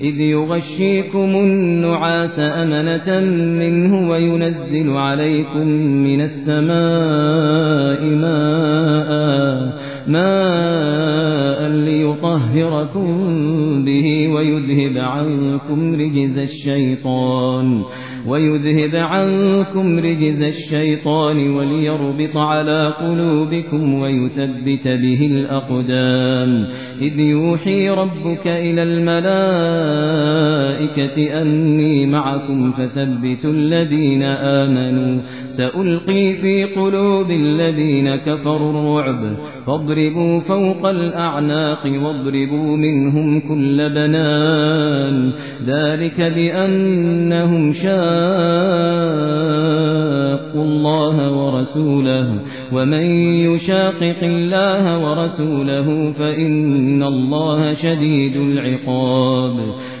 إذ يغشيكم النعاس أمنة منه وينزل عليكم من السماء ماء ماء ليطهركم به ويذهب عنكم رجز الشيطان ويذهب عنكم رجز الشيطان وليربط على قلوبكم ويثبت به الأقدام إذ يوحي ربك إلى الملائكة أني معكم فثبتوا الذين آمنوا. سألقي في قلوب الذين كفروا الرعب. فاضربوا فوق الأعناق واضربوا منهم كل بنان. ذلك بأنهم شاقوا الله ورسوله. ومن يشاقق الله ورسوله فإن الله شديد العقاب.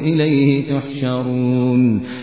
إليه تحشرون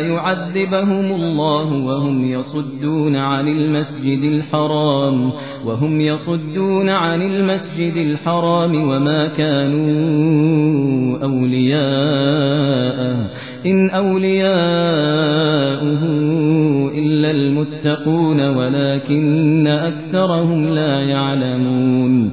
يعذبهم الله وهم يصدون عن المسجد الحرام وهم يصدون عن المسجد الحرام وما كانوا أولياءه إن أولياؤه إلا المتقون ولكن أكثرهم لا يعلمون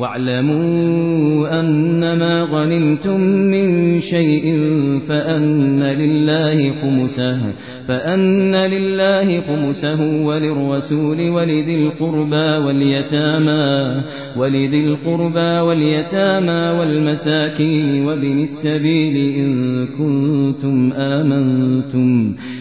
واعلموا أنما غنمتم من شيء فأن لله خمسه فأن لله خمسه وللرسول ولذي القربى واليتامى ولذي القربى واليتامى والمساكين وابن السبيل إن كنتم آمنتم.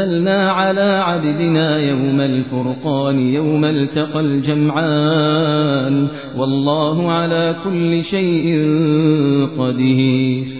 أنزلنا على عبدنا يوم الفرقان يوم التقى الجمعان. والله على كل شيء قدير.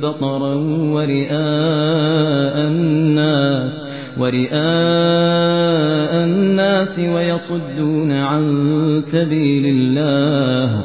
بطرا ورئاء الناس ورئاء الناس ويصدون عن سبيل الله.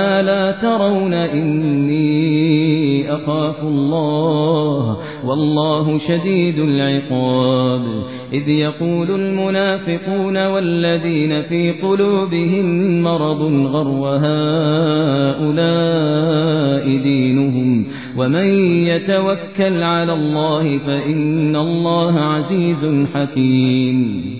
ما لا ترون إني أخاف الله والله شديد العقاب إذ يقول المنافقون والذين في قلوبهم مرض غر هؤلاء دينهم ومن يتوكل على الله فإن الله عزيز حكيم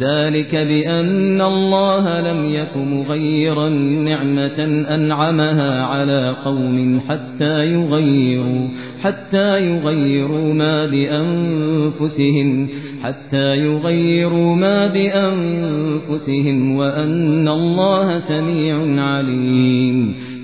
ذلك بأن الله لم يك مغيرا نعمة أنعمها على قوم حتى يغيروا حتى يغيروا ما بأنفسهم حتى يغيروا ما بأنفسهم وأن الله سميع عليم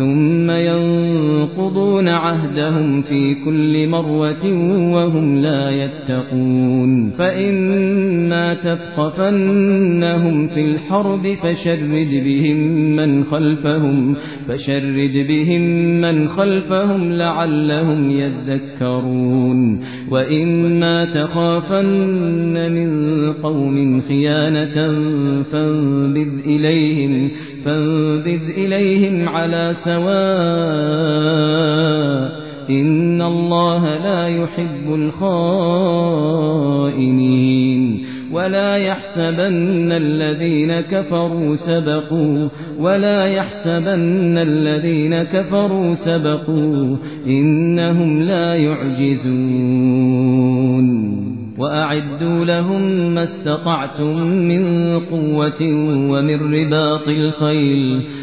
ثم ينقضون عهدهم في كل مرة وهم لا يتقون. فإما تثقفنهم في الحرب فشرد بهم من خلفهم فشرد بهم من خلفهم لعلهم يذكرون. وإما تخافن من قوم خيانة فانبذ إليهم فانبذ إليهم على سواء إن الله لا يحب الخائنين ولا يحسبن الذين كفروا سبقوا ولا يحسبن الذين كفروا سبقوا إنهم لا يعجزون وأعدوا لهم ما استطعتم من قوة ومن رباط الخيل.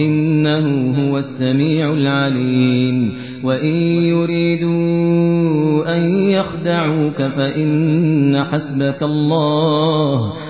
إنه هو السميع العليم. وإن يريدوا أن يخدعوك فإن حسبك الله.